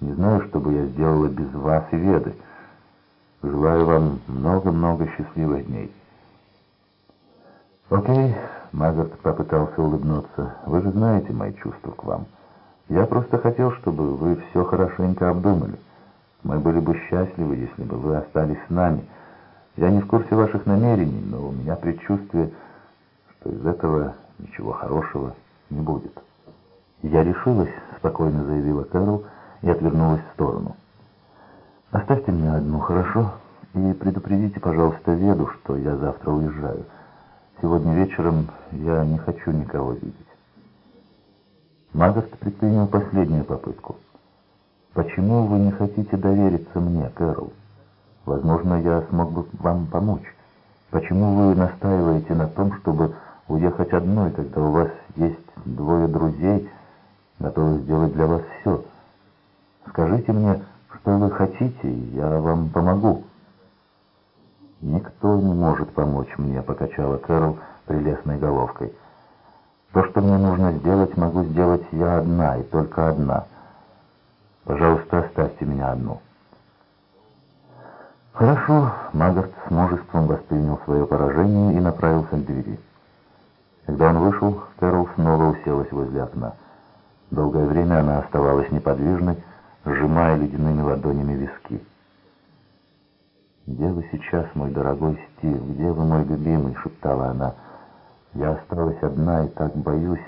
Не знаю, что бы я сделала без вас и Веды. Желаю вам много-много счастливых дней. Окей, Магарт попытался улыбнуться. Вы же знаете мои чувства к вам. Я просто хотел, чтобы вы все хорошенько обдумали. Мы были бы счастливы, если бы вы остались с нами. Я не в курсе ваших намерений, но у меня предчувствие, что из этого ничего хорошего не будет. Я решилась, спокойно заявила Кэрол и отвернулась в сторону. Оставьте меня одну, хорошо? И предупредите, пожалуйста, Веду, что я завтра уезжаю. Сегодня вечером я не хочу никого видеть. Магаст предпринял последнюю попытку. «Почему вы не хотите довериться мне, Кэрол? Возможно, я смог бы вам помочь. Почему вы настаиваете на том, чтобы уехать одной, когда у вас есть двое друзей, готовых сделать для вас все? Скажите мне, что вы хотите, я вам помогу». «Никто не может помочь мне», — покачала Кэрол прелестной головкой. То, что мне нужно сделать, могу сделать я одна, и только одна. Пожалуйста, оставьте меня одну. Хорошо, Магарт с мужеством воспринял свое поражение и направился к двери. Когда он вышел, Кэрол снова уселась возле окна. Долгое время она оставалась неподвижной, сжимая ледяными ладонями виски. «Где вы сейчас, мой дорогой Стив? Где вы, мой любимый?» — шептала она. Я осталась одна и так боюсь,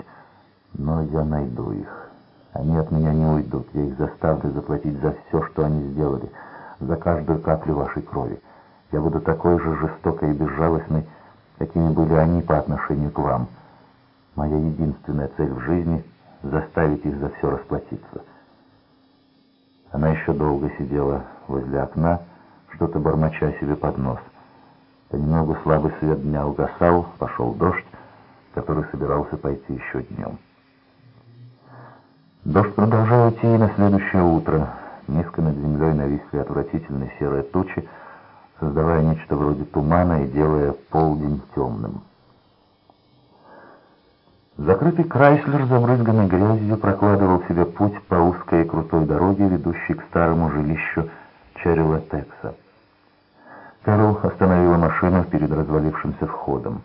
но я найду их. Они от меня не уйдут. Я их заставлю заплатить за все, что они сделали, за каждую каплю вашей крови. Я буду такой же жестокой и безжалостной, какими были они по отношению к вам. Моя единственная цель в жизни — заставить их за все расплатиться. Она еще долго сидела возле окна, что-то бормоча себе под нос. Понемногу слабый свет дня угасал, пошел дождь, который собирался пойти еще днем. Дождь продолжал идти и на следующее утро. Низко над землей нависли отвратительные серые тучи, создавая нечто вроде тумана и делая полдень темным. Закрытый Крайслер, забрызганный грязью, прокладывал себе путь по узкой и крутой дороге, ведущей к старому жилищу Черрила Текса. Кэрол остановила машину перед развалившимся входом.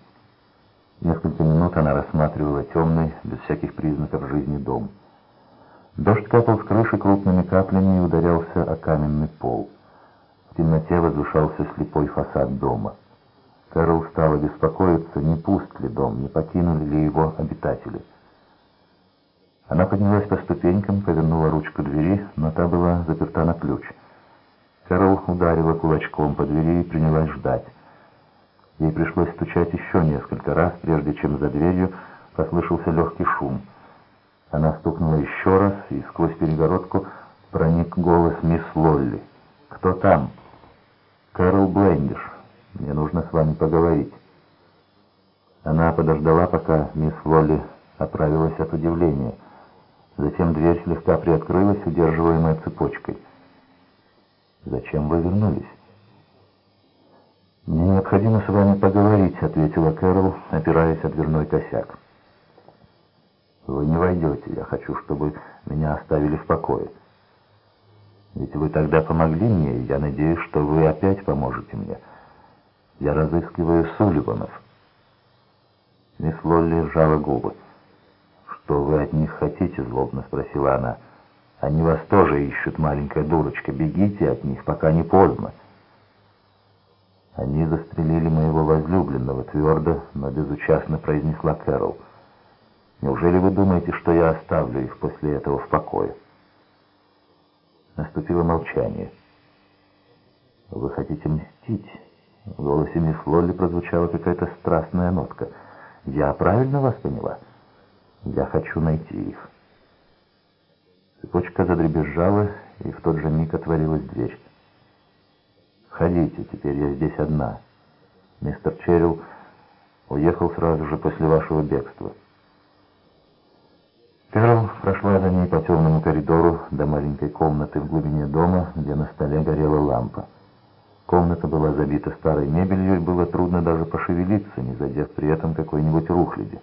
Несколько минут она рассматривала темный, без всяких признаков жизни дом. Дождь капал с крыши крупными каплями и ударялся о каменный пол. В темноте возвышался слепой фасад дома. Кэрол стала беспокоиться, не пуст ли дом, не покинули ли его обитатели. Она поднялась по ступенькам, повернула ручку двери, но та была заперта на ключ. Кэрол ударила кулачком по двери и принялась ждать. Ей пришлось стучать еще несколько раз, прежде чем за дверью послышался легкий шум. Она стукнула еще раз, и сквозь перегородку проник голос мисс Лолли. «Кто там?» «Кэрол Блендиш. Нужно с вами поговорить». Она подождала, пока мисс Лолли оправилась от удивления. Затем дверь слегка приоткрылась, удерживаемая цепочкой. «Зачем вы вернулись?» «Мне необходимо с вами поговорить», — ответила Кэрол, опираясь о дверной косяк. «Вы не войдете. Я хочу, чтобы меня оставили в покое. Ведь вы тогда помогли мне, и я надеюсь, что вы опять поможете мне. Я разыскиваю Сулливанов». Мисс Лолли сжала губы. «Что вы от них хотите?» — злобно спросила она. «Они вас тоже ищут, маленькая дурочка. Бегите от них, пока не поздно». «Они застрелили моего возлюбленного», — твердо, но безучастно произнесла Кэрол. «Неужели вы думаете, что я оставлю их после этого в покое?» Наступило молчание. «Вы хотите мстить?» В голосе мисс Лолли прозвучала какая-то страстная нотка. «Я правильно вас поняла? Я хочу найти их». Цепочка задребезжала, и в тот же миг отворилась дверь. «Ходите, теперь я здесь одна. Мистер Черрилл уехал сразу же после вашего бегства». Кэрол прошла за ней по темному коридору до маленькой комнаты в глубине дома, где на столе горела лампа. Комната была забита старой мебелью, и было трудно даже пошевелиться, не задев при этом какой-нибудь рухляди.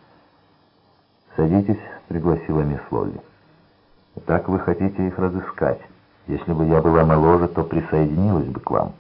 «Садитесь», — пригласила мисс Лолли. «Так вы хотите их разыскать?» Если бы я была моложе, то присоединилась бы к вам.